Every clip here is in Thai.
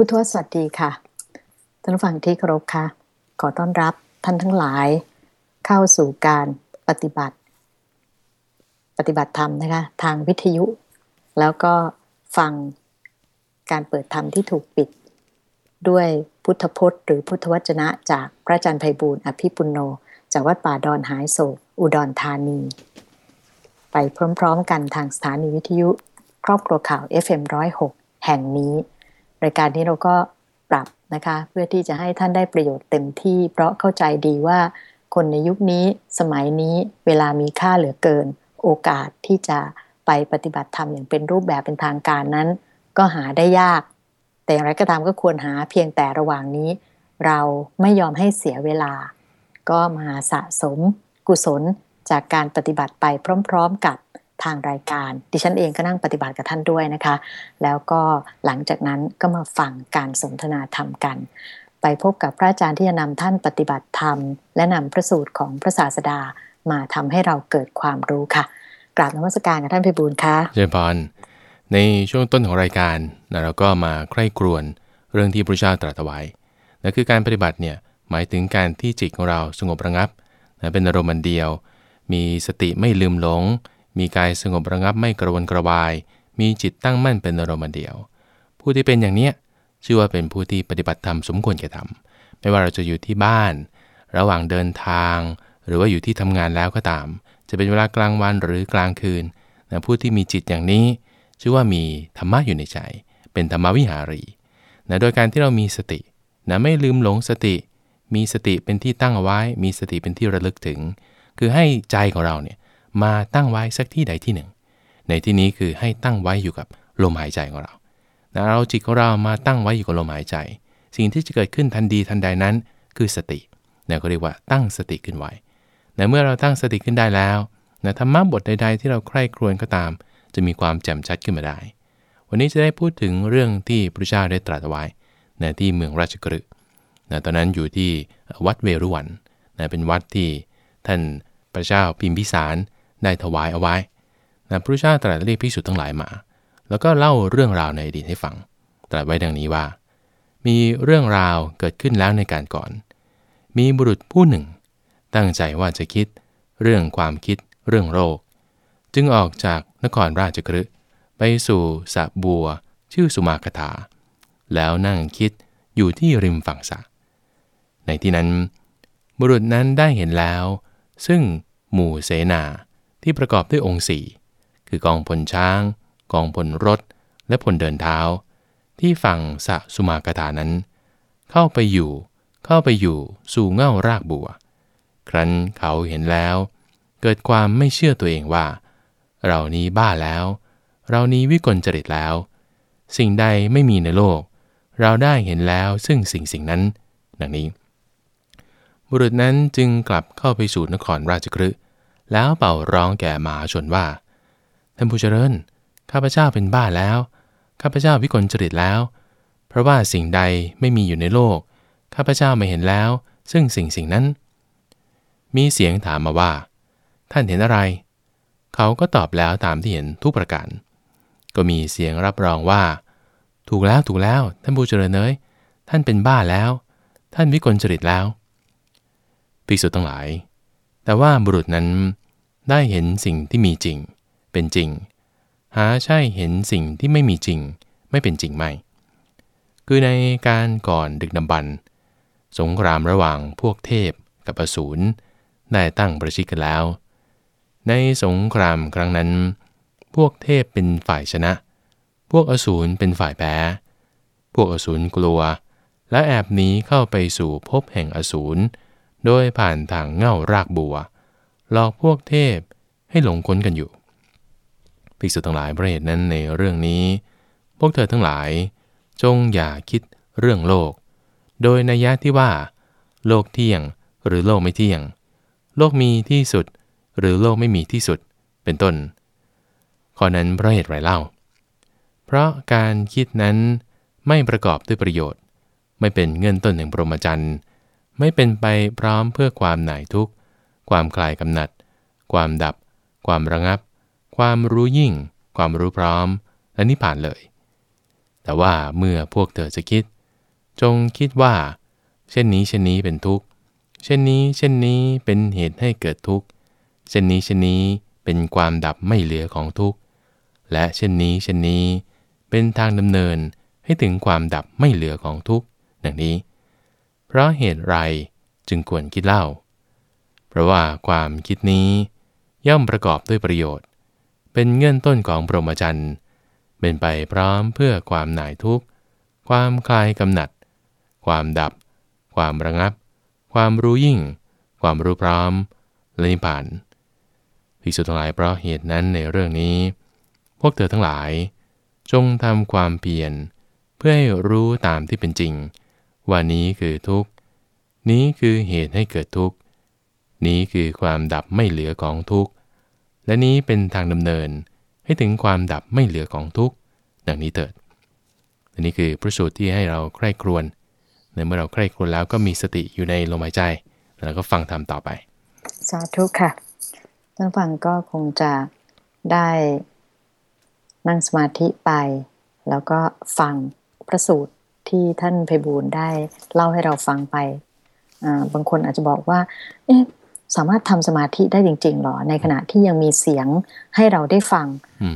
พุทวสวัสดีค่ะท่านผู้ฟังที่เคารพค่ะ ขอต้อนรับท่านทั้งหลาย เข้าสู่การปฏิบัติ ปฏิบัติธรรมนะคะ ทางวิทยุ แล้วก็ฟังการเปิดธรรมที่ถูกปิด ด้วยพุทธพจน์ หรือพุทธวจนะจากพระอาจารย์ไพบูลอภิปุโน จากวัดป่าดอนหายโศกอุดรธานี ไปพร้อมๆกันทางสถานีวิทยุ ครอบครัวข่าว FM106 แห่งนี้ รายการนี้เราก็ปรับนะคะ เพื่อที่จะให้ท่านได้ประโยชน์เต็มที่ เพราะเข้าใจดีว่าคนในยุคนี้สมัยนี้เวลามีค่าเหลือเกิน โอกาสที่จะไปปฏิบัติธรรมอย่างเป็นรูปแบบเป็นทางการนั้น ก็หาได้ยาก แต่อย่างไรก็ตามก็ควรหาเพียงแต่ระหว่างนี้ เราไม่ยอมให้เสียเวลา ก็มาสะสม กุศลจากการปฏิบัติไปพร้อม ๆ กับ ทางรายการ ดิฉันเองก็นั่งปฏิบัติกับท่านด้วยนะคะ แล้วก็หลังจากนั้นก็มาฟังการสนทนาธรรมกัน ไปพบกับพระอาจารย์ที่จะนำท่านปฏิบัติธรรม และนำพระสูตรของพระศาสดามาทำให้เราเกิดความรู้ค่ะ กราบนมัสการกับท่านพิบูลค่ะเจริญพรในช่วงต้นของรายการนะเราก็มาใคร่ครวญเรื่องที่พระเจ้าตรัสไว้นั่นคือการปฏิบัติเนี่ยหมายถึงการที่จิตของเราสงบระงับนะเป็นอารมณ์เดียว มีสติไม่ลืมหลง มีกายสงบระงับไม่กระวนกระวาย มีจิตตั้งมั่นเป็นอารมณ์เดียว ผู้ที่เป็นอย่างเนี้ยชื่อว่าเป็นผู้ที่ปฏิบัติธรรมสมควรแก่ธรรมไม่ว่าเราจะอยู่ที่บ้าน ระหว่างเดินทาง หรือว่าอยู่ที่ทำงานแล้วก็ตาม จะเป็นเวลากลางวันหรือกลางคืนนะผู้ที่มีจิตอย่างนี้ ชื่อว่ามีธรรมะอยู่ในใจ เป็นธรรมวิหารีนะโดยการที่เรามีสตินะไม่ลืมหลงสติ มีสติเป็นที่ตั้งเอาไว้ มีสติเป็นที่ระลึกถึง คือให้ใจของเราเนี่ย มาตั้งไว้สักที่ใดที่หนึ่ง ในที่นี้คือให้ตั้งไว้อยู่กับลมหายใจของเราเราจิตของเรามาตั้งไว้อยู่กับลมหายใจ สิ่งที่จะเกิดขึ้นทันดีทันใดนั้น คือสติเนะก็เรียกว่าตั้งสติขึ้นไว้นะเมื่อเราตั้งสติขึ้นได้แล้วนะธรรมะบทใด ๆ ที่เราใคร่ครวญก็ตาม จะมีความแจ่มชัดขึ้นมาได้ วันนี้จะได้พูดถึงเรื่องที่พระเจ้าได้ตรัสไว้นะที่เมืองราชกฤห์นะตอนนั้นอยู่ที่วัดเวรุวันนะเป็นวัดที่ท่านพระเจ้าพิมพิสาร ได้ถวายเอาไว้นะพระเจ้าตรัสเรียกภิกษุทั้งหลายมา แล้วก็เล่าเรื่องราวในอดีตให้ฟัง ตรัสไว้ดังนี้ว่า มีเรื่องราวเกิดขึ้นแล้วในการก่อน มีบุรุษผู้หนึ่ง ตั้งใจว่าจะคิด เรื่องความคิด เรื่องโรค จึงออกจากนครราชกฤห์ไปสู่สระบัว ชื่อสุมาคถา แล้วนั่งคิดอยู่ที่ริมฝั่งสระในที่นั้น บุรุษนั้นได้เห็นแล้ว ซึ่งหมู่เสนา ที่ประกอบด้วยองค์สี่คือกองพลช้าง กองพลรถ และพลเดินเท้า ที่ฝั่งสะสุมาคถานั้น เข้าไปอยู่เข้าไปอยู่สู่เง่ารากบัว ครั้นเขาเห็นแล้ว เกิดความไม่เชื่อตัวเองว่า เรานี้บ้าแล้ว เรานี้วิกลจริตแล้ว สิ่งใดไม่มีในโลก เราได้เห็นแล้วซึ่งสิ่งสิ่งนั้น ดังนี้ บุรุษนั้นจึงกลับเข้าไปสู่นครราชกฤห์ แล้วเป่าร้องแก่มหาชนว่า ท่านผู้เจริญ ข้าพเจ้าเป็นบ้าแล้ว ข้าพเจ้าวิกลจริตแล้ว เพราะว่าสิ่งใดไม่มีอยู่ในโลก ข้าพเจ้าไม่เห็นแล้ว ซึ่งสิ่งสิ่งนั้น มีเสียงถามมาว่า ท่านเห็นอะไร เขาก็ตอบแล้วตามที่เห็นทุกประการ ก็มีเสียงรับรองว่า ถูกแล้วถูกแล้ว ท่านผู้เจริญเนยท่านเป็นบ้าแล้ว ท่านวิกลจริตแล้ว ภิกษุทั้งหลาย แต่ว่าบุรุษนั้น ได้เห็นสิ่งที่มีจริง เป็นจริง หาใช่เห็นสิ่งที่ไม่มีจริง ไม่เป็นจริงไม่ คือในการก่อนดึกดำบรรสงครามระหว่างพวกเทพกับอสูรได้ตั้งประชิดกันแล้ว ในสงครามครั้งนั้น พวกเทพเป็นฝ่ายชนะ พวกอสูรเป็นฝ่ายแพ้ พวกอสูรกลัว และแอบหนีเข้าไปสู่ภพแห่งอสูรโดยผ่านทางเง่ารากบัว หลอกพวกเทพให้หลงค้นกันอยู่ภิกษุทั้งหลายประเหตุนั้นในเรื่องนี้ พวกเธอทั้งหลายจงอย่าคิดเรื่องโลก โดยนัยยะที่ว่า โลกเที่ยงหรือโลกไม่เที่ยง โลกมีที่สุด หรือโลกไม่มีที่สุดเป็นต้น ข้อนั้นเพราะเหตุไรเล่า เพราะการคิดนั้นไม่ประกอบด้วยประโยชน์ ไม่เป็นเงื่อนต้นแห่งปรมจันทร์ไม่เป็นไปพร้อมเพื่อความหน่ายทุกข์ ความคลายกำหนัด ความดับ ความระงับ ความรู้ยิ่ง ความรู้พร้อม และนิพพานเลย แต่ว่าเมื่อพวกเธอจะคิด จงคิดว่า เช่นนี้เช่นนี้เป็นทุกข์ เช่นนี้เช่นนี้เป็นเหตุให้เกิดทุกข์ เช่นนี้เช่นนี้เป็นความดับไม่เหลือของทุกข์ และเช่นนี้เช่นนี้ เป็นทางดำเนินให้ถึงความดับไม่เหลือของทุกข์ดังนี้ เพราะเหตุไรจึงควรคิดเล่า เพราะว่าความคิดนี้ย่อมประกอบด้วยประโยชน์ เป็นเงื่อนต้นของปรมจันทร์เป็นไปพร้อมเพื่อความหน่ายทุกข์ ความคลายกำหนัด ความดับ ความระงับ ความรู้ยิ่ง ความรู้พร้อมและนิพพานภิกษุทั้งหลายเพราะเหตุนั้นในเรื่องนี้ พวกเธอทั้งหลาย จงทำความเพียรเพื่อให้รู้ตามที่เป็นจริง ว่านี้คือทุกข์ นี้คือเหตุให้เกิดทุกข์ นี้คือความดับไม่เหลือของทุกข์ และนี้เป็นทางดำเนินให้ถึงความดับไม่เหลือของทุกข์ ดังนี้เถิดอันนี้คือพระสูตรที่ให้เราใคร่ครวญในเมื่อเราใคร่ครวญแล้วก็มีสติอยู่ในลมหายใจ แล้วก็ฟังธรรมต่อไป สาธุค่ะท่านฟังก็คงจะได้นั่งสมาธิไป แล้วก็ฟังพระสูตรที่ท่านไพบูลได้เล่าให้เราฟังไปบางคนอาจจะบอกว่า เอ๊ะ สามารถทำสมาธิได้จริงๆหรอ ในขณะที่ยังมีเสียงให้เราได้ฟัง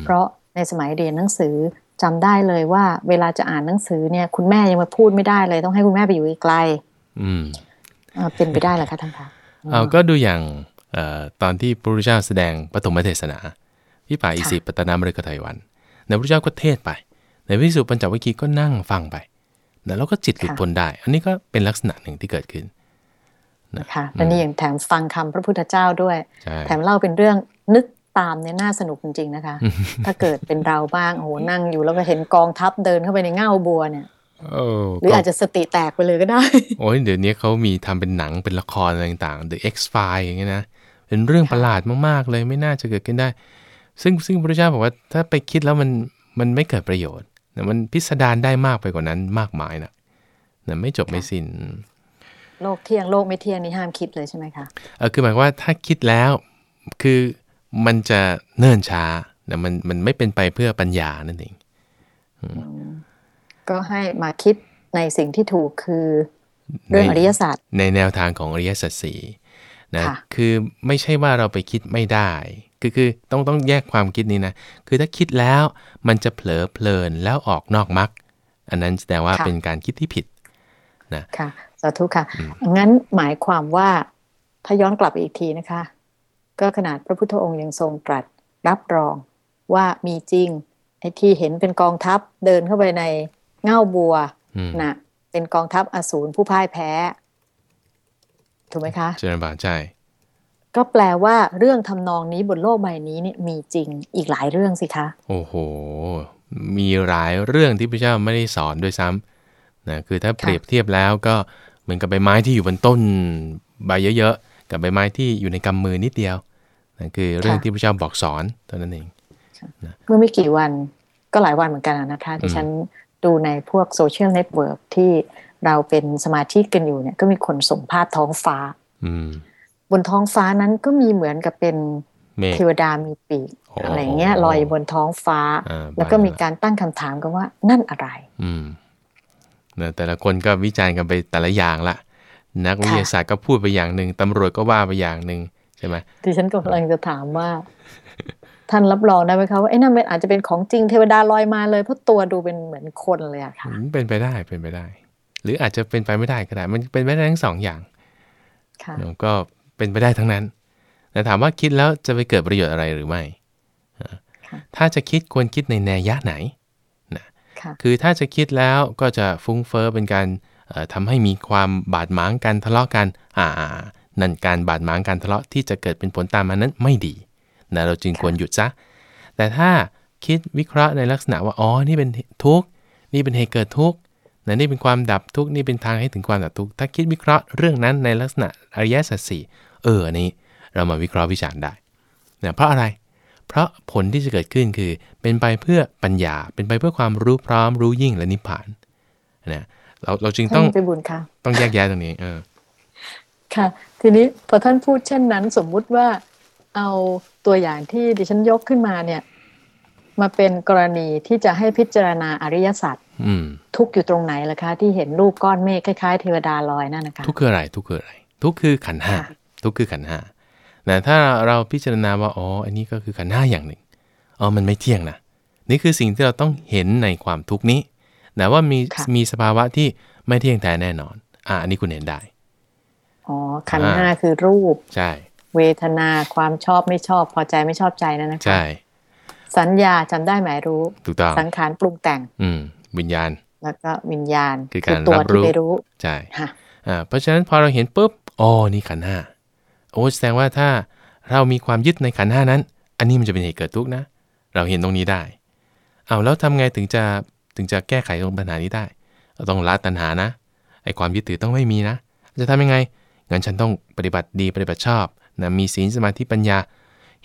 เพราะในสมัยเรียนหนังสือจำได้เลยว่า เวลาจะอ่านหนังสือเนี่ย คุณแม่ยังมาพูดไม่ได้เลย ต้องให้คุณแม่ไปอยู่ไกลอืมเป็นไปได้เหรอคะท่านคะเอาก็ดูอย่างตอนที่พระพุทธเจ้าแสดงปฐมเทศนาที่ป่าอิสิปตนามฤกไทยวันในพระพุทธเจ้าก็เทศไป ในวิสุปัญจวัคคีย์ก็นั่งฟังไปแล้วก็จิตหลุดพ้นได้ อันนี้ก็เป็นลักษณะหนึ่งที่เกิดขึ้น นะคะและนี่อย่างแถมฟังคำพระพุทธเจ้าด้วย แถมเล่าเป็นเรื่องนึกตามเนี่ยน่าสนุกจริง ๆ นะคะ ถ้าเกิดเป็นเราบ้างโอ้โหนั่งอยู่แล้วก็เห็นกองทัพเดินเข้าไปในเง่าบัวเนี่ยหรืออาจจะสติแตกไปเลยก็ได้ โอ้ยเดี๋ยวนี้เขามีทำเป็นหนังเป็นละครอะไรต่างๆ The X File อย่างเงี้ยนะ เป็นเรื่องประหลาดมากๆเลยไม่น่าจะเกิดขึ้นได้ ซึ่งซึ่งพระเจ้าบอกว่าถ้าไปคิดแล้วมันมันไม่เกิดประโยชน์ มันพิสดารได้มากไปกว่านั้นมากมายนะนะไม่จบไม่สิ้น โลกเที่ยงโลกไม่เที่ยงนี่ห้ามคิดเลยใช่ไหมคะเออคือหมายว่าถ้าคิดแล้วคือมันจะเนิ่นช้าแต่มันมันไม่เป็นไปเพื่อปัญญานั่นเองก็ให้มาคิดในสิ่งที่ถูกคือเรื่องอริยสัจในแนวทางของอริยสัจสี่นะคือไม่ใช่ว่าเราไปคิดไม่ได้ คือคือต้องต้องแยกความคิดนี้นะ คือถ้าคิดแล้วมันจะเผลอเพลินแล้วออกนอกมรรคอันนั้นแสดงว่าเป็นการคิดที่ผิดนะค่ะ สาธุค่ะ งั้นหมายความว่าถ้าย้อนกลับอีกทีนะคะ ก็ขนาดพระพุทธองค์ยังทรงตรัสรับรองว่ามีจริงไอ้ที่เห็นเป็นกองทัพเดินเข้าไปในเง่าบัวนะ่ะเป็นกองทัพอสูรผู้พ่ายแพ้ ถูกไหมคะเจริญบานใช่ก็แปลว่าเรื่องทำนองนี้บนโลกใบนี้เนี่ยมีจริงอีกหลายเรื่องสิคะ โอ้โห มีหลายเรื่องที่พระเจ้าไม่ได้สอนด้วยซ้ำนะคือถ้าเปรียบเทียบแล้วก็เห มือนกับใบไม้ที่อยู่บนต้นใบเยอะๆ กับใบไม้ที่อยู่ในกำมือนิดเดียวนั่นคือเรื่องที่พระเจ้าบอกสอนเท่านั้นเองเมื่อไม่กี่วันก็หลายวันเหมือนกันนะคะที่ฉันดูในพวก social network ที่เราเป็นสมาชิกกันอยู่เนี่ยก็มีคนส่งภาพท้องฟ้าบนท้องฟ้านั้นก็มีเหมือนกับเป็นเทวดามีปีกอะไรเงี้ยลอยบนท้องฟ้า แล้วก็มีการตั้งคำถามกันว่านั่นอะไรอืม นะแต่ละคนก็วิจารณ์กันไปแต่ละอย่างละนักวิทยาศาสตร์ก็พูดไปอย่างหนึ่งตำรวจก็ว่าไปอย่างหนึ่งใช่ไหมดิฉันกำลังจะถามว่า ท่านรับรองได้ไหมคะว่าไอ้นั่นอาจจะเป็นของจริงเทวดาลอยมาเลยเพราะตัวดูเป็นเหมือนคนเลยอะค่ะเป็นไปได้เป็นไปได้ หรืออาจจะเป็นไปไม่ได้ก็ได้ มันเป็นไปได้ทั้งสองอย่างค่ะก็เป็นไปได้ทั้งนั้น แต่ถามว่าคิดแล้วจะไปเกิดประโยชน์อะไรหรือไม่ถ้าจะคิดควรคิดในแนยยะไหน คือถ้าจะคิดแล้วก็จะฟุ้งเฟอ้อเป็นการทำให้มีความบาดหมางกันทะเลาะกัน อ่า นั่นการบาดหมางกันทะเลาะที่จะเกิดเป็นผลตามมานั้นไม่ดีนะเราจึงควรหยุดซะ แต่ถ้าคิดวิเคราะห์ในลักษณะว่า อ๋อ นี่เป็นทุกข์ นี่เป็นเหตุเกิดทุกข์นะนี่เป็นความดับทุกข์ นี่เป็นทางให้ถึงความดับทุกข์ ถ้าคิดวิเคราะห์เรื่องนั้นในลักษณะอริยสัจสี่เออ อันนี้ เรามาวิเคราะห์วิจารณ์ได้นะเพราะอะไร เพราะผลที่จะเกิดขึ้นคือ เป็นไปเพื่อปัญญา เป็นไปเพื่อความรู้พร้อมรู้ยิ่งและนิพพานนะเราเราจึงต้องไปบุญค่ะต้องแยกแยะตรงนี้ เออ ค่ะ ทีนี้พอท่านพูดเช่นนั้น สมมุติว่าเอาตัวอย่างที่ดิฉันยกขึ้นมาเนี่ย มาเป็นกรณีที่จะให้พิจารณาอริยสัจอืมทุกข์อยู่ตรงไหนล่ะคะ ที่เห็นรูปก้อนเมฆคล้ายๆเทวดาลอยนั่นนะคะทุกข์คืออะไร ทุกข์คืออะไร ทุกข์คือขันธ์ห้าค่ะทุกข์คือขันธ์ห้า นะถ้าเราพิจารณาว่าอ๋ออันนี้ก็คือขันธ์ห้าอย่างหนึ่งอ๋อมันไม่เที่ยงนะนี่คือสิ่งที่เราต้องเห็นในความทุกข์นี้นะว่ามีค่ะมีสภาวะที่ไม่เที่ยงแท้แน่นอน อ่าอันนี้คุณเห็นได้อ๋อขันธ์ห้าคือรูปใช่เวทนาความชอบไม่ชอบพอใจไม่ชอบใจนั่นนะคะใช่สัญญาจำได้หมายรู้ถูกต้องสังขารปรุงแต่ง อืมวิญญาณ แล้วก็วิญญาณคือการตัวรับรู้ที่ไปรู้ใช่ค่ะอ่าเพราะฉะนั้นพอเราเห็นปุ๊บอ๋อนี่ขันธ์ห้า โอ้แสดงว่าถ้าเรามีความยึดในขันธ์ห้านั้น อันนี้มันจะเป็นเหตุเกิดทุกข์นะ เราเห็นตรงนี้ได้ เอาแล้วทำไงถึงจะถึงจะแก้ไขตรงปัญหานี้ได้เราต้องละตัณหานะ ไอ้ความยึดถือต้องไม่มีนะ จะทำยังไง งั้นฉันต้องปฏิบัติดีปฏิบัติชอบนะมีศีลสมาธิปัญญา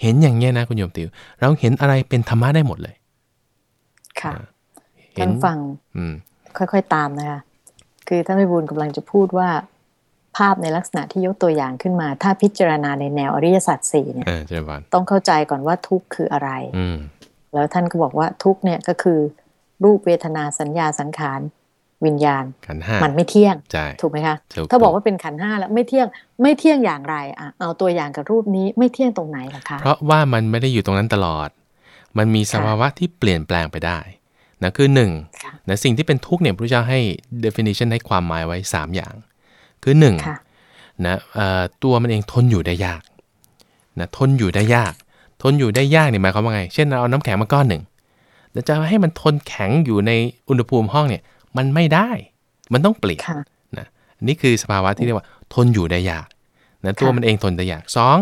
เห็นอย่างเงี้ยนะคุณโยมติว เราเห็นอะไรเป็นธรรมะได้หมดเลย ค่ะเห็ท่านฟังอืมค่อยๆตามนะคะ คือท่านพิบูลกำลังจะพูดว่า ภาพในลักษณะที่ยกตัวอย่างขึ้นมา ถ้าพิจารณาในแนวอริยสัจสี่เนี่ยเออเจริญพรต้องเข้าใจก่อนว่าทุกข์คืออะไรอืมแล้วท่านก็บอกว่าทุกข์เนี่ยก็คือ รูปเวทนาสัญญาสังขารวิญญาณขันธ์ห้ามันไม่เที่ยงใช่ถูกไหมคะถูกถ้าบอกว่าเป็นขันธ์ห้าแล้วไม่เที่ยงไม่เที่ยงอย่างไรอะเอาตัวอย่างกับรูปนี้ไม่เที่ยงตรงไหนล่ะคะเพราะว่ามันไม่ได้อยู่ตรงนั้นตลอด มันมีสภาวะที่เปลี่ยนแปลงไปได้นะคือหนึ่งค่ะนะสิ่งที่เป็นทุกข์เนี่ยพระเจ้าให้ definition ให้ความหมายไว้ 3 อย่าง คือค่ะ1นะเอ่อตัวมันเองทนอยู่ได้ยากนะทนอยู่ได้ยาก ทนอยู่ได้ยากเนี่ยหมายความว่าไง เช่นเราเอาน้ำแข็งมาก้อนหนึ่งแล้วจะให้มันทนแข็งอยู่ในอุณหภูมิห้องเนี่ย มันไม่ได้ มันต้องเปลี่ยนค่ะนะนี่คือสภาวะที่เรียกว่า ทนอยู่ได้ยากนะตัวค่ะมันเองทนได้ยากสอง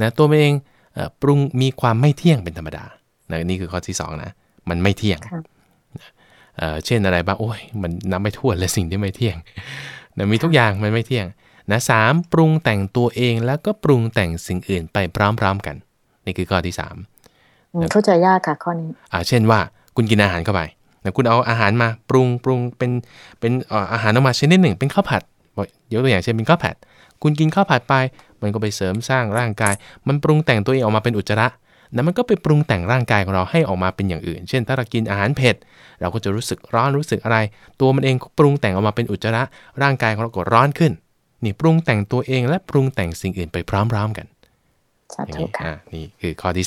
นะตัวมันเองเอ่อปรุงมีความไม่เที่ยงเป็นธรรมดานะนี่คือข้อที่สองนะมันไม่เที่ยงค่ะเอ่อเช่นอะไรบ้างโอ้ยมันนับไม่ถ้วนเลยสิ่งที่ไม่เที่ยงนะ มีทุกอย่างมันไม่เที่ยงนะสามปรุงแต่งตัวเองแล้วก็ปรุงแต่งสิ่งอื่นไปพร้อมๆกัน นี่คือข้อที่สามอืมเข้าใจยากค่ะข้อนี้อ่าเช่นว่าคุณกินอาหารเข้าไปนะคุณเอาอาหารมาปรุงปรุงเป็นเป็นเอ่ออาหารออกมาชนิดหนึ่งเป็นข้าวผัดบอกยกตัวอย่างเช่นเป็นข้าวผัด คุณกินข้าวผัดไป มันก็ไปเสริมสร้างร่างกาย มันปรุงแต่งตัวเองออกมาเป็นอุจจาระ แล้วมันก็ไปปรุงแต่งร่างกายของเราให้ออกมาเป็นอย่างอื่น เช่น ถ้าเรากินอาหารเผ็ด เราก็จะรู้สึกร้อนรู้สึกอะไร ตัวมันเองก็ปรุงแต่งออกมาเป็นอุจจาระ ร่างกายของเราก็ร้อนขึ้น นี่ปรุงแต่งตัวเองและปรุงแต่งสิ่งอื่นไปพร้อมๆกันสาอย่างธุนี้ค่ะอ่านี่คือข้อที่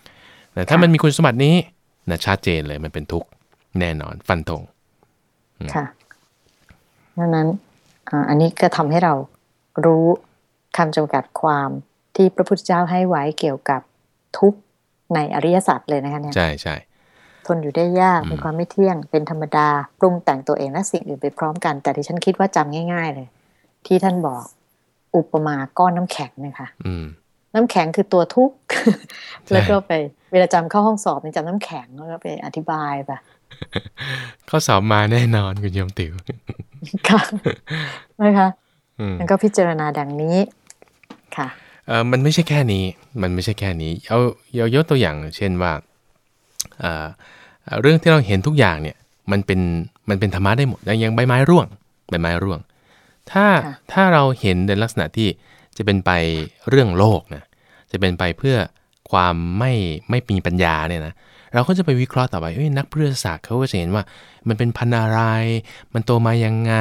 3แต่ถ้ามันมีคุณสมบัตินี้นะชัดเจนเลยมันเป็นทุกข์แน่นอนฟันธงค่ะดังนั้นอ่าอันนี้ก็ทำให้เรารู้คำจำกัดความที่พระพุทธเจ้าให้ไว้เกี่ยวกับ ทุกข์ในอริยสัจเลยนะคะเนี่ยใช่ใช่ทนอยู่ได้ยากอืมเป็นความไม่เที่ยง เป็นธรรมดาปรุงแต่งตัวเองและสิ่งอื่นไปพร้อมกัน แต่ที่ฉันคิดว่าจำง่าย ๆ เลย ที่ท่านบอกอุปมาก้อนน้ำแข็งนะคะอืมน้ำแข็งคือตัวทุกข์ใช่แล้วก็ไปเวลาจำเข้าห้องสอบเนี่ยจำน้ำแข็งแล้วก็ไปอธิบายไปข้อสอบมาแน่นอนคุณโยมติ๋วค่ะนะคะอืมมันก็พิจารณาดังนี้ค่ะเออ มันไม่ใช่แค่นี้ มันไม่ใช่แค่นี้ เอาเอายกตัวอย่างเช่นว่าเอ่อเอ่อเรื่องที่เราเห็นทุกอย่างเนี่ยมันเป็นมันเป็นธรรมะได้หมดอย่างอย่างใบไม้ร่วงใบไม้ร่วง ถ้าค่ะถ้าเราเห็นในลักษณะที่จะเป็นไปเรื่องโลกนะจะเป็นไปเพื่อความไม่ไม่มีปัญญาเนี่ยนะ เราก็จะไปวิเคราะห์ต่อไปเอ้ยนักพฤกษศาสตร์เขาก็จะเห็นว่า มันเป็นพันธุ์อะไร มันโตมายังไง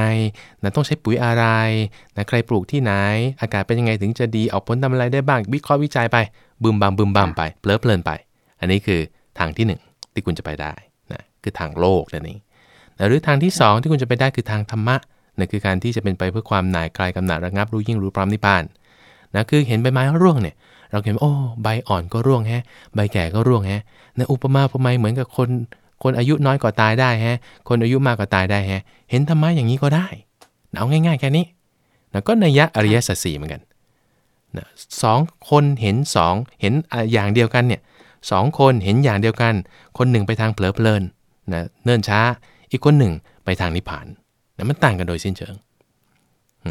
นะต้องใช้ปุ๋ยอะไรนะใครปลูกที่ไหน อากาศเป็นยังไงถึงจะดีออกผลทำอะไรได้บ้าง วิเคราะห์วิจัยไปบึมบามบึมบามไปเพลิดเพลินไป อันนี้คือทางที่หนึ่งที่คุณจะไปได้นะคือทางโลกนั่นเองหรือทางที่สองที่คุณจะไปได้คือทางธรรมะนะคือการที่จะเป็นไปเพื่อความหน่ายคลายกำหนัดระงับรู้ยิ่งรู้พร้อมนิพพานนะคือเห็นใบไม้ร่วงเนี่ย เราเห็นว่าโอ้ใบอ่อนก็ร่วงแฮะ ใบแก่ก็ร่วงแฮะนะอุปมาอุปไมยเหมือนกับคนคนอายุน้อยก็ตายได้แฮะ คนอายุมากก็ตายได้แฮะ เห็นธรรมะอย่างนี้ก็ได้นะเอาง่ายๆแค่นี้นะก็นัยยะอริยสัจสี่เหมือนกันนะสองคนเห็นสองเห็นอะอย่างเดียวกันเนี่ยสองคนเห็นอย่างเดียวกัน คนหนึ่งไปทางเผลอเพลินนะเนิ่นช้า อีกคนหนึ่งไปทางนิพพานนะมันต่างกันโดยสิ้นเชิง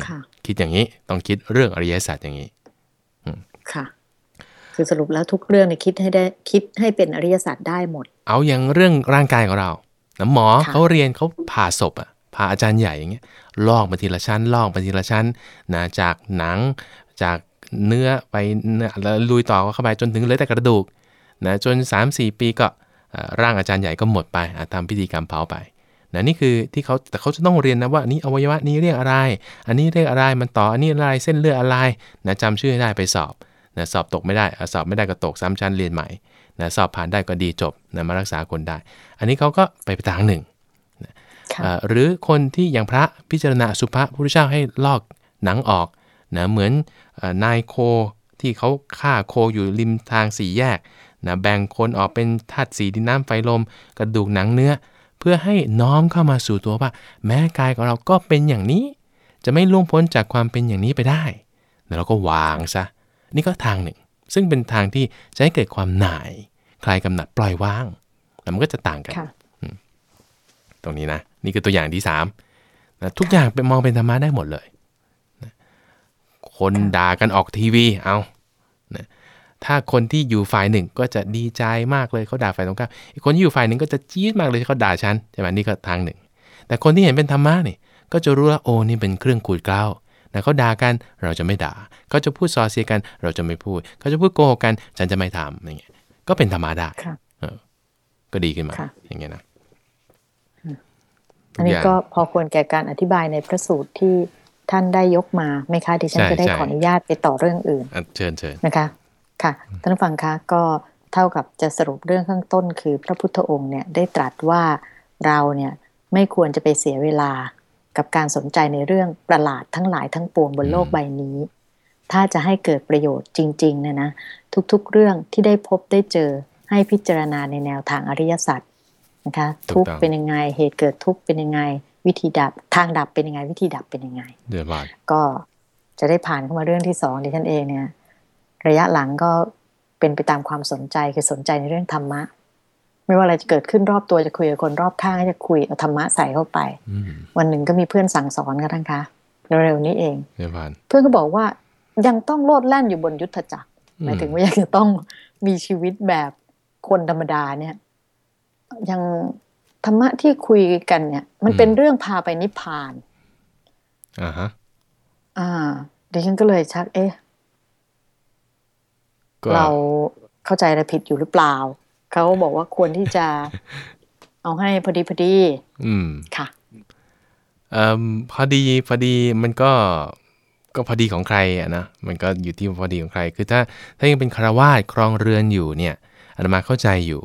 ค่ะคิดอย่างนี้ต้องคิดเรื่องอริยสัจอย่างนี้ค่ะ คือสรุปแล้วทุกเรื่องเนี่ยคิดให้ได้คิดให้เป็นอริยสัจได้หมด เอาอย่างเรื่องร่างกายของเรานะหมอค่ะเขาเรียนเขาผ่าศพอะผ่าอาจารย์ใหญ่อย่างเงี้ยลอกมาทีละชั้นลอกมาทีละชั้นนะจากหนังจากเนื้อไปเนื้อแล้วลุยต่อเข้าไปจนถึงเหลือแต่กระดูกนะจน 3-4 ปีก็อ่าร่างอาจารย์ใหญ่ก็หมดไปอะทำพิธีกรรมเผาไปนะนี่คือที่เขาแต่เขาจะต้องเรียนนะว่านี่อวัยวะนี้เรียกอะไร อันนี้เรียกอะไรมันต่ออันนี้อะไรเส้นเลือดอะไรนะจำชื่อให้ได้ไปสอบ นะสอบตกไม่ได้อะสอบไม่ได้ก็ตกซ้ำชั้นเรียนใหม่นะสอบผ่านได้ก็ดีจบนะมารักษาคนได้ อันนี้เขาก็ไปไปทางหนึ่งค่ะเอ่อหรือคนที่อย่างพระพิจารณาอสุภะพระพุทธเจ้าให้ลอกหนังออกนะเหมือนเอ่อนายโคที่เขาฆ่าโคอยู่ริมทางสี่แยกนะแบ่งคนออกเป็นธาตุสีดินน้ำไฟลม กระดูกหนังเนื้อ เพื่อให้น้อมเข้ามาสู่ตัวว่า แม้กายของเราก็เป็นอย่างนี้ จะไม่ล่วงพ้นจากความเป็นอย่างนี้ไปได้แล้วเราก็วางซะ นี่ก็ทางหนึ่ง ซึ่งเป็นทางที่จะให้เกิดความหน่าย คลายกำหนัดปล่อยวางแล้วมันก็จะต่างกันค่ะตรงนี้นะ นี่คือตัวอย่างที่3นะทุกอย่างเป็นมองเป็นธรรมะได้หมดเลยนะคนด่ากันออกทีวีเอานะถ้าคนที่อยู่ฝ่ายหนึ่งก็จะดีใจมากเลยเขาด่าฝ่ายตรงข้ามอีกคนที่อยู่ฝ่ายหนึ่งก็จะจี๊ดมากเลยที่เขาด่าฉันใช่ไหมนี่ก็ทางหนึ่ง แต่คนที่เห็นเป็นธรรมะนี่ก็จะรู้ว่าโอ้นี่เป็นเครื่องขูดเกลา นะเขาด่ากันเราจะไม่ด่าเขาจะพูดซอเสียกัน เราจะไม่พูดเขาจะพูดโกหกกัน ฉันจะไม่ทำอย่างเงี้ยก็เป็นธรรมะได้ค่ะเออก็ดีขึ้นมาค่ะอย่างเงี้ยนะอันนี้ทุย่างก็พอควรแก่การอธิบายในพระสูตรที่ท่านได้ยกมาไหมคะดิฉันใช่จะได้ใช่ขออนุญาตไปต่อเรื่องอื่นอะเชิญเชิญนะคะค่ะท่านผู้ฟังคะก็เท่ากับจะสรุปเรื่องข้างต้น คือพระพุทธองค์เนี่ยได้ตรัสว่าเราเนี่ยไม่ควรจะไปเสียเวลา กับการสนใจในเรื่องประหลาดทั้งหลายทั้งปวงบนโลกใบนี้ ถ้าจะให้เกิดประโยชน์จริงๆเนี่ยนะทุกๆ เรื่องที่ได้พบได้เจอให้พิจารณาในแนวทางอริยสัจนะคะถูทุกกข์ต้องเป็นยังไงเหตุเกิดทุกข์เป็นยังไงวิธีดับทางดับเป็นยังไง วิธีดับเป็นยังไงเดือดร้อนก็จะได้ผ่านเข้ามาเรื่องที่สองดิฉันเองเนี่ย ระยะหลังก็เป็นไปตามความสนใจคือสนใจในเรื่องธรรมะ ไม่ว่าอะไรจะเกิดขึ้นรอบตัวจะคุยกับคนรอบข้างก็จะคุยเอาธรรมะใส่เข้าไปอืมวันหนึ่งก็มีเพื่อนสั่งสอนกันทั้งคะเร็วๆนี้เองเดือดร้อนเพื่อนก็บอกว่ายังต้องโลดแล่นอยู่บนยุทธจักรหมายถึงว่ายังจะต้องมีชีวิตแบบคนธรรมดาเนี่ย ยังธรรมะที่คุยกันเนี่ย มันเป็นเรื่องพาไปนิพพานอ่าฮะอ่าดิฉันก็เลยชัก เอ๊ะก็เราเข้าใจอะไรผิดอยู่หรือเปล่า เขาบอกว่าควรที่จะเอาให้พอดีพอดี อืม ค่ะเอ่อพอดีพอดีมันก็ก็พอดีของใครอะนะ มันก็อยู่ที่พอดีของใคร คือถ้าถ้ายังเป็นคารวาสครองเรือนอยู่เนี่ยอาตมาเข้าใจอยู่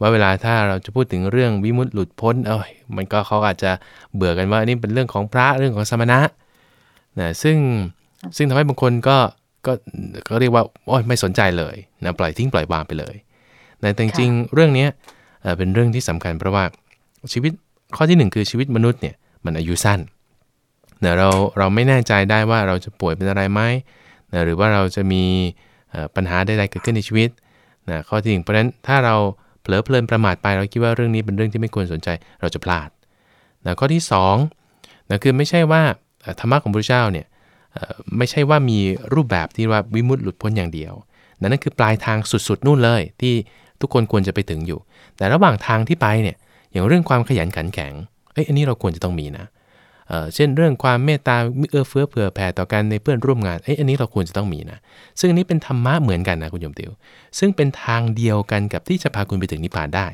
ว่าเวลาถ้าเราจะพูดถึงเรื่องวิมุตติหลุดพ้น เอ้ย มันก็เขาอาจจะเบื่อกันว่านี่เป็นเรื่องของพระเรื่องของสมณะนะซึ่งซึ่งทำให้บางคนก็ก็ก็เรียกว่าโอ้ยไม่สนใจเลยนะปล่อยทิ้งปล่อยวางไปเลย นะแต่จริงๆเรื่องเนี้ยเอ่อเป็นเรื่องที่สำคัญเพราะว่าชีวิตข้อที่หนึ่งคือชีวิตมนุษย์เนี่ยมันอายุสั้นนะเราเราไม่แน่ใจได้ว่าเราจะป่วยเป็นอะไรไหมนะหรือว่าเราจะมีเอ่อปัญหาใดๆเกิดขึ้นในชีวิตนะข้อที่หนึ่งเพราะฉะนั้นถ้าเราเผลอเพลินประมาทไป เราคิดว่าเรื่องนี้เป็นเรื่องที่ไม่ควรสนใจเราจะพลาดนะข้อที่สองนะคือไม่ใช่ว่าเอ่อธรรมะของพระเจ้าเนี่ยเอ่อไม่ใช่ว่ามีรูปแบบที่ว่าวิมุตติหลุดพ้นอย่างเดียวนะนั่นคือปลายทางสุดๆนู่นเลยที่ ทุกคนควรจะไปถึงอยู่ แต่ระหว่างทางที่ไปเนี่ยอย่างเรื่องความขยันขันแข็งเอ้ยอันนี้เราควรจะต้องมีนะเอ่อเช่นเรื่องความเมตตาเอื้อเฟื้อเผื่อแผ่ต่อกันในเพื่อนร่วมงานเอ้ยอันนี้เราควรจะต้องมีนะ ซึ่งอันนี้เป็นธรรมะเหมือนกันนะคุณโยมติว ซึ่งเป็นทางเดียวกันกับที่จะพาคุณไปถึงนิพพานได้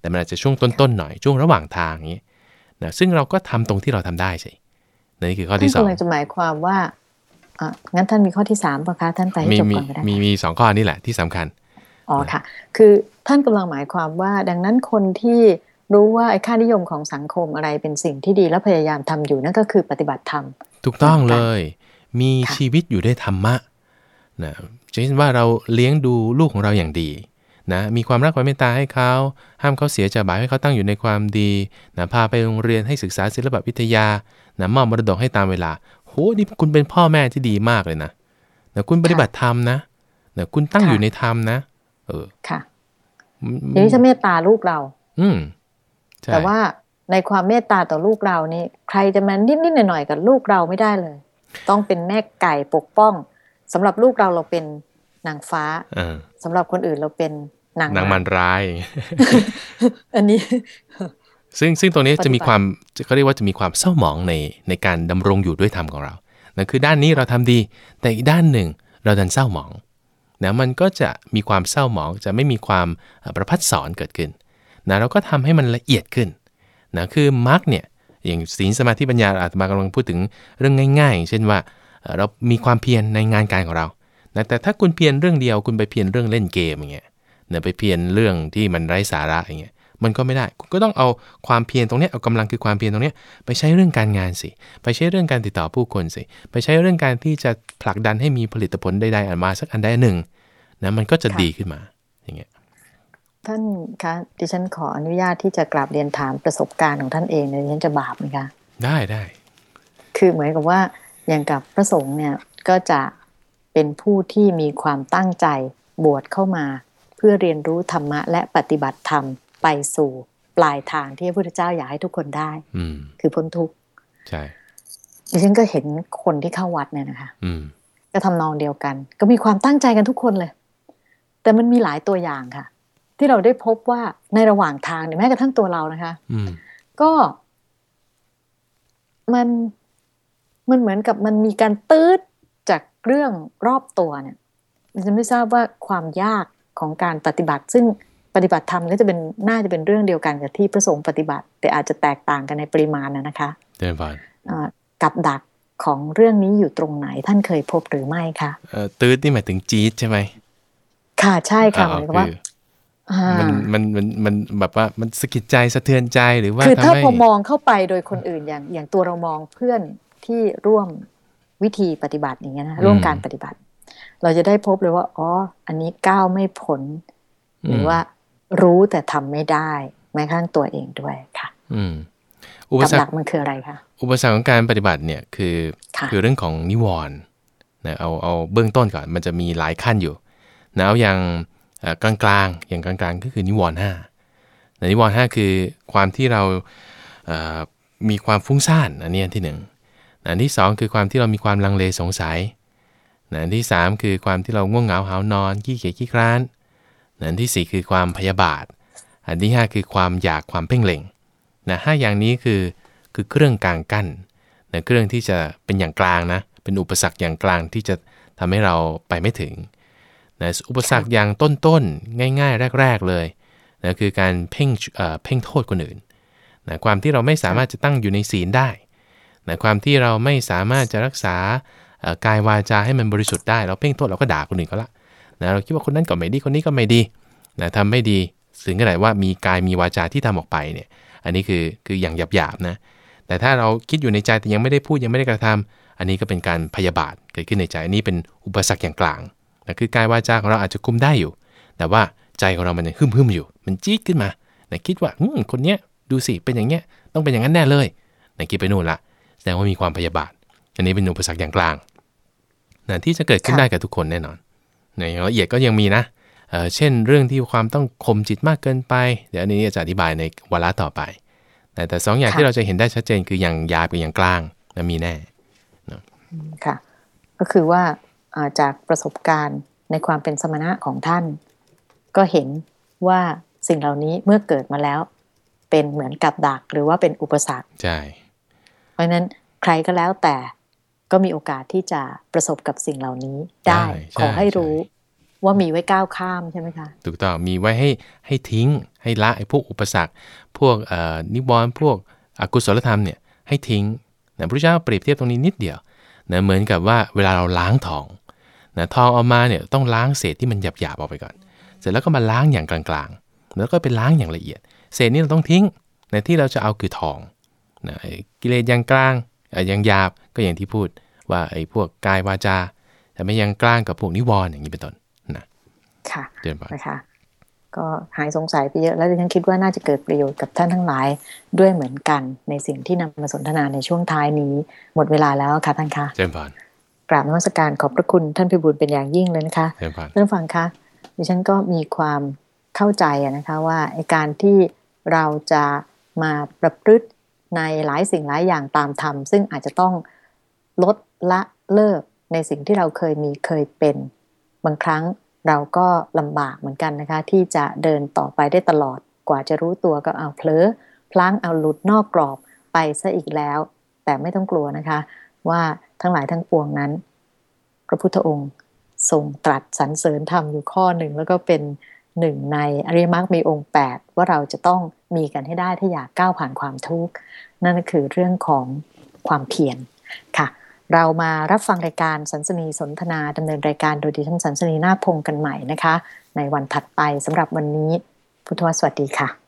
แต่มันอาจจะช่วงต้นๆหน่อยช่วงระหว่างทางอย่างนี้นะซึ่งเราก็ทำตรงที่เราทำได้ใช่นี่คือข้อท่านที่สองกำลังจะหมายความว่าอะงั้นท่านมีข้อที่สามปะคะท่านไปให้มีจบมีก่อนก็ได้มีมีสองข้อนี่แหละที่สำคัญ อ๋อค่ะ คือท่านกำลังหมายความว่า ดังนั้นคนที่รู้ว่าไอ้ค่านิยมของสังคมอะไรเป็นสิ่งที่ดีและพยายามทำอยู่นั่นก็คือปฏิบัติธรรม ถูกต้องเลย มีค่ะชีวิตอยู่ด้วยธรรมะนะเช่นว่าเราเลี้ยงดูลูกของเราอย่างดีนะมีความรักความเมตตาให้เขาห้ามเขาเสียจากบาปให้เขาตั้งอยู่ในความดีนะพาไปโรงเรียนให้ศึกษาศิลปวิทยานะมอบมรดกให้ตามเวลาโหนี่คุณเป็นพ่อแม่ที่ดีมากเลยนะนะคุณปฏิบัติธรรมนะนะคุณตั้งค่ะอยู่ในธรรมนะ เออค่ะอืมทีนี้จะเมตตาลูกเรา อืมใช่แต่ว่าในความเมตตาต่อลูกเรานี่ ใครจะมานิดๆหน่อยๆกับลูกเราไม่ได้เลย ต้องเป็นแม่ไก่ปกป้องสำหรับลูกเราเราเป็นนางฟ้าเออสำหรับคนอื่นเราเป็นนางนางมันร้ายร้ายอันนี้ ซึ่งซึ่งตรงนี้ปฏิบัติจะมีความเขาเรียกว่าจะมีความเศร้าหมองในในการดำรงอยู่ด้วยธรรมของเรานั่นคือด้านนี้เราทำดี แต่อีกด้านหนึ่งเราดันเศร้าหมอง นะมันก็จะมีความเศร้าหมองจะไม่มีความประพัดสอนเกิดขึ้นนะเราก็ทำให้มันละเอียดขึ้นนะคือมรรคเนี่ยอย่างศีลสมาธิปัญญาอาตมากำลังพูดถึงเรื่องง่ายๆอย่างเช่นว่าเอ่อเรามีความเพียรในงานการของเรานะแต่ถ้าคุณเพียรเรื่องเดียวคุณไปเพียรเรื่องเล่นเกมอย่างเงี้ยนะไปเพียรเรื่องที่มันไร้สาระอย่างเงี้ย มันก็ไม่ได้ คุณก็ต้องเอาความเพียรตรงเนี้ยเอากำลังคือความเพียรตรงเนี้ยไปใช้เรื่องการงานสิ ไปใช้เรื่องการติดต่อผู้คนสิ ไปใช้เรื่องการที่จะผลักดันให้มีผลิตผลใดๆออกมาสักอันใดอันหนึ่งนะมันก็จะค่ะดีขึ้นมาอย่างเงี้ยท่านคะดิฉันขออนุญาตที่จะกราบเรียนถามประสบการณ์ของท่านเองเนี่ยดิฉันจะบาปไหมคะได้ได้ คือเหมือนกับว่าอย่างกับพระสงฆ์เนี่ยก็จะเป็นผู้ที่มีความตั้งใจบวชเข้ามา เพื่อเรียนรู้ธรรมะและปฏิบัติธรรม ไปสู่ปลายทางที่พระพุทธเจ้าอยากให้ทุกคนได้ อืมคือพ้นทุกข์ใช่ดิฉันก็เห็นคนที่เข้าวัดเนี่ยนะคะอืมก็ทำนองเดียวกัน ก็มีความตั้งใจกันทุกคนเลย แต่มันมีหลายตัวอย่างค่ะ ที่เราได้พบว่าในระหว่างทางเนี่ยแม้กระทั่งตัวเรานะคะอืมก็มันมันเหมือนกับมันมีการตืดจากเรื่องรอบตัวเนี่ยดิฉันไม่ทราบว่าความยากของการปฏิบัติ ซึ่ง ปฏิบัติธรรมก็จะเป็นน่าจะเป็นเรื่องเดียวกันกับที่พระสงฆ์ปฏิบัติ แต่อาจจะแตกต่างกันในปริมาณนะนะคะเดินผ่านอ่ากับดักของเรื่องนี้อยู่ตรงไหนท่านเคยพบหรือไม่คะเอ่อตืดนี่หมายถึงจี๊ดใช่ไหมค่ะใช่ค่ะเหอ่ามือนกับว่าคืออ่ามันมันมันมันแบบว่ามันสะกิดใจสะเทือนใจหรือว่าคือทำถ้าให้พอมองเข้าไปโดยคนอื่นอย่างอย่างตัวเรามองเพื่อนที่ร่วมวิธีปฏิบัติอย่างเงี้ยนะร่วมการปฏิบัติ เราจะได้พบเลยว่าอ๋ออันนี้ก้าวไม่ผล หรือว่า รู้แต่ทำไม่ได้แม้กระทั่งตัวเองด้วยค่ะ อืมอุปกับสรรดัคกมันคืออะไรคะอุปสรรคของการปฏิบัติเนี่ยคือค่ะคือเรื่องของนิวรณ์นะเอาเอาเบื้องต้นก่อนมันจะมีหลายขั้นอยู่นะเอาอย่างเอ่อกลางๆอย่างกลางๆก็คือนิวรณ์ห้านะนิวรณ์ห้าคือความที่เราเอ่อมีความฟุ้งซ่านอันนี้อันที่หนึ่งนะอันที่สองคือความที่เรามีความลังเลสงสัยนะอันที่สามคือความที่เราง่วงเหงาหาวนอนขี้เกียจขี้คร้านนะ อันที่สี่คือความพยาบาท อันที่ห้าคือความอยากความเพ่งเล็งนะห้าอย่างนี้คือคือเครื่องกลางกั้นนะเครื่องที่จะเป็นอย่างกลางนะเป็นอุปสรรคอย่างกลางที่จะทำให้เราไปไม่ถึงนะอุปสรรคอย่างต้นๆง่าย ๆ แรก ๆเลยนะคือการเพ่งเอ่อเพ่งโทษคนอื่นนะความที่เราไม่สามารถจะตั้งอยู่ในศีลได้นะความที่เราไม่สามารถจะรักษากายวาจาให้มันบริสุทธิ์ได้ เราเพ่งโทษเราก็ด่าคนอื่นเขาละ นะเราคิดว่าคนนั้นก็ไม่ดีคนนี้ก็ไม่ดีนะทำไม่ดีถึงขนาดว่ามีกายมีวาจาที่ทำออกไปเนี่ย อันนี้คือคืออย่างหยาบๆนะ แต่ถ้าเราคิดอยู่ในใจแต่ยังไม่ได้พูดยังไม่ได้กระทำอันนี้ก็เป็นการพยาบาทเกิดขึ้นในใจ อันนี้เป็นอุปสรรคอย่างกลางนะคือกายวาจาของเราอาจจะคุมได้อยู่ แต่ว่าใจของเรามันยังหึมหึมๆอยู่ มันจี๊ดขึ้นมานะคิดว่าอืมคนเนี้ยดูสิเป็นอย่างเงี้ยต้องเป็นอย่างนั้นแน่เลยนะคิดไปนู่นละแสดงว่ามีความพยาบาท อันนี้เป็นอุปสรรคอย่างกลางนะที่จะเกิดขึ้นค่ะได้กับทุกคนแน่นอน นะอย่างละเอียดก็ยังมีนะเอ่อเช่นเรื่องที่ความต้องข่มจิตมากเกินไป เดี๋ยวอันนี้จะอธิบายในวาระต่อไป แต่แต่สองอย่างค่ะที่เราจะเห็นได้ชัดเจนคืออย่างหยาบกับอย่างกลางนะมีแน่ค่ะก็คือว่าอ่าจากประสบการณ์ในความเป็นสมณะของท่าน ก็เห็นว่าสิ่งเหล่านี้เมื่อเกิดมาแล้ว เป็นเหมือนกับดักหรือว่าเป็นอุปสรรคใช่เพราะฉะนั้นใครก็แล้วแต่ ก็มีโอกาสที่จะประสบกับสิ่งเหล่านี้ได้ใช่ขอให้ใช่รู้ว่ามีไว้ก้าวข้ามใช่ไหมคะ ถูกต้องมีไว้ให้ให้ทิ้งให้ละไอ้พวกอุปสรรค พวกเอ่อนิวรณ์พวกอกุศลธรรมเนี่ยให้ทิ้งนะพระเจ้าเปรียบเทียบตรงนี้นิดเดียวนะเหมือนกับว่าเวลาเราล้างทองนะทองเอามาเนี่ยต้องล้างเศษที่มันหยาบๆออกไปก่อน เสร็จแล้วก็มาล้างอย่างกลางๆ แล้วก็ไปล้างอย่างละเอียด เศษนี้เราต้องทิ้งในที่เราจะเอาคือทองนะไอ้กิเลสอย่างกลางเอ่ออย่างหยาบก็อย่างที่พูด ว่าไอ้พวกกายวาจาแต่ไม่ยังกลางกับพวกนิวรณ์อย่างนี้เป็นต้นนะค่ะเดินไปนะคะก็หายสงสัยไปเยอะแล้วดิฉันคิดว่าน่าจะเกิดประโยชน์กับท่านทั้งหลายด้วยเหมือนกันในสิ่งที่นำมาสนทนาในช่วงท้ายนี้ หมดเวลาแล้วค่ะท่านคะเดินผ่านกราบนมัสการขอบพระคุณท่านพิบูลเป็นอย่างยิ่งเลยนะคะเดินผ่านท่านผู้ฟังคะดิฉันก็มีความเข้าใจอะนะคะว่าไอการที่เราจะมาประพฤติในหลายสิ่งหลายอย่างตามธรรมซึ่งอาจจะต้องลด ละเลิกในสิ่งที่เราเคยมีเคยเป็น บางครั้งเราก็ลำบากเหมือนกันนะคะ ที่จะเดินต่อไปได้ตลอดกว่าจะรู้ตัวก็เอาเผลอพลั้งเอาหลุดนอกกรอบไปซะอีกแล้ว แต่ไม่ต้องกลัวนะคะ ว่าทั้งหลายทั้งปวงนั้น พระพุทธองค์ทรงตรัสสรรเสริญธรรมอยู่ข้อหนึ่ง แล้วก็เป็นหนึ่งในอริยมรรคมีองค์ 8 ว่าเราจะต้องมีกันให้ได้ถ้าอยากก้าวผ่านความทุกข์ นั่นก็คือเรื่องของความเพียรค่ะ เรามารับฟังรายการสันสนีสนทนาดำเนินรายการโดยดิฉันสันสนีนาพงกันใหม่นะคะ ในวันถัดไปสำหรับวันนี้ พุทธวสวัสดีค่ะ